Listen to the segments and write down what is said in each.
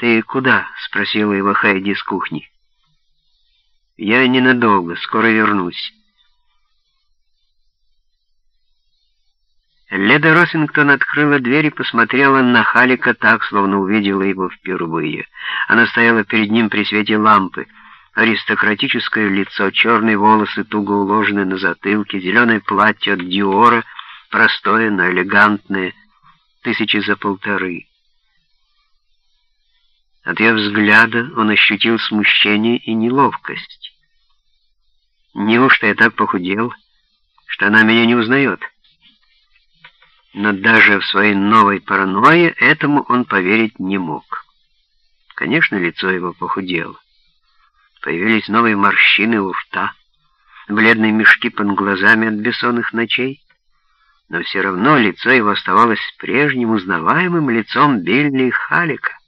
«Ты куда?» — спросила его Хайди с кухни. «Я ненадолго, скоро вернусь». Леда Росингтон открыла дверь и посмотрела на Халика так, словно увидела его впервые. Она стояла перед ним при свете лампы. Аристократическое лицо, черные волосы, туго уложенные на затылке, зеленое платье от Диора, простое, но элегантное, тысячи за полторы. От ее взгляда он ощутил смущение и неловкость. Неужто я так похудел, что она меня не узнает? Но даже в своей новой паранойе этому он поверить не мог. Конечно, лицо его похудело. Появились новые морщины у рта, бледные мешки под глазами от бессонных ночей. Но все равно лицо его оставалось прежним узнаваемым лицом Билли Халика.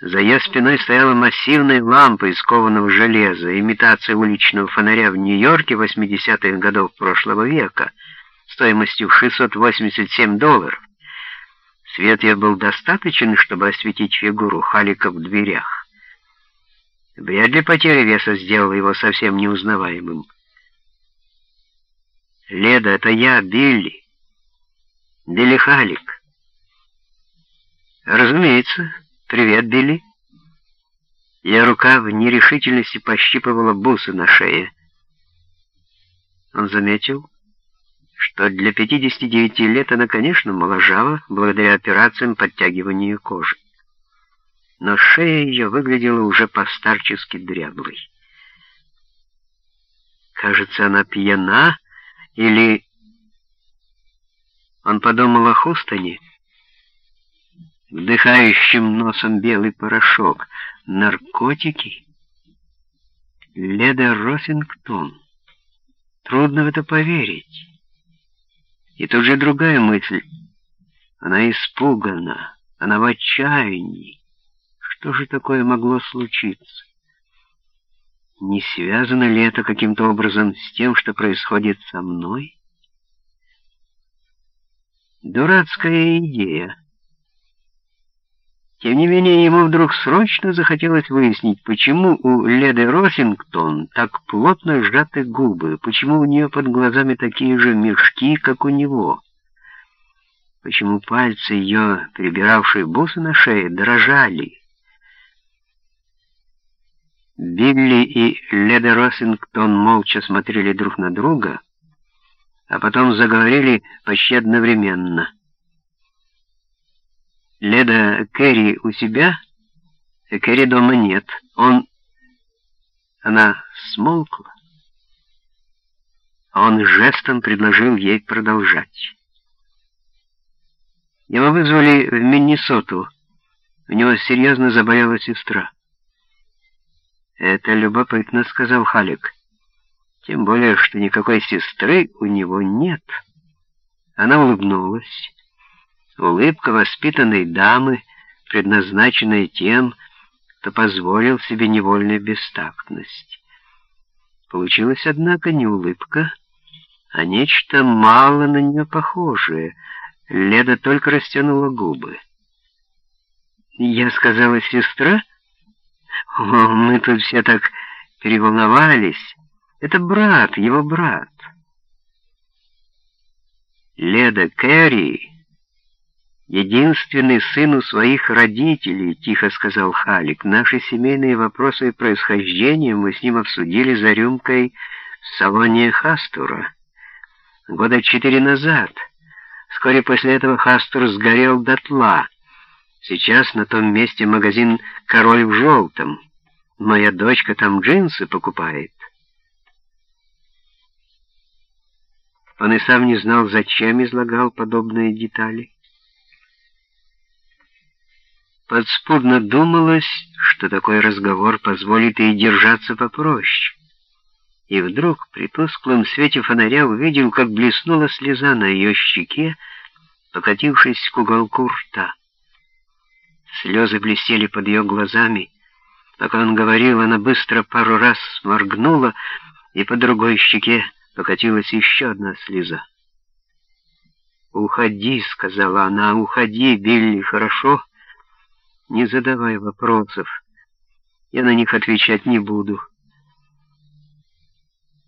За ее спиной стояла массивная лампа из кованого железа, имитация уличного фонаря в Нью-Йорке 80-х годов прошлого века, стоимостью в 687 долларов. Свет ее был достаточен, чтобы осветить фигуру Халика в дверях. Вряд ли потеря веса сделала его совсем неузнаваемым. «Леда, это я, Билли. Билли Халик». «Разумеется». «Привет, Билли». Я рука в нерешительности пощипывала бусы на шее. Он заметил, что для 59 лет она, конечно, моложава, благодаря операциям подтягивания кожи. Но шея ее выглядела уже постарчески дряблой. Кажется, она пьяна, или... Он подумал о Хустоне, вдыхающим носом белый порошок. Наркотики? Леда Росингтон. Трудно в это поверить. И тут же другая мысль. Она испугана, она в отчаянии. Что же такое могло случиться? Не связано ли это каким-то образом с тем, что происходит со мной? Дурацкая идея. Тем не менее, ему вдруг срочно захотелось выяснить, почему у Леды Росингтон так плотно сжаты губы, почему у нее под глазами такие же мешки, как у него, почему пальцы ее, перебиравшие бусы на шее, дрожали. Билли и Леда Росингтон молча смотрели друг на друга, а потом заговорили почти одновременно — Леда Кэрри у себя? Кэрри дома нет. Он... Она смолкла. Он жестом предложил ей продолжать. Его вызвали в Миннесоту. У него серьезно заболела сестра. «Это любопытно», — сказал Халик. «Тем более, что никакой сестры у него нет». Она улыбнулась. Улыбка воспитанной дамы, предназначенная тем, кто позволил себе невольную бестактность. Получилась, однако, не улыбка, а нечто мало на нее похожее. Леда только растянула губы. «Я сказала, сестра? О, мы тут все так переволновались. Это брат, его брат». Леда Кэрри «Единственный сын у своих родителей», — тихо сказал Халик. «Наши семейные вопросы происхождения мы с ним обсудили за рюмкой в салоне Хастура года четыре назад. Вскоре после этого Хастур сгорел дотла. Сейчас на том месте магазин «Король в желтом». Моя дочка там джинсы покупает». Он и сам не знал, зачем излагал подобные детали. Подспудно думалось, что такой разговор позволит ей держаться попроще. И вдруг при тусклом свете фонаря увидел, как блеснула слеза на ее щеке, покатившись к уголку рта. Слезы блестели под ее глазами. Пока он говорил, она быстро пару раз моргнула, и по другой щеке покатилась еще одна слеза. «Уходи», — сказала она, — «уходи, Билли, хорошо?» Не задавай вопросов. Я на них отвечать не буду.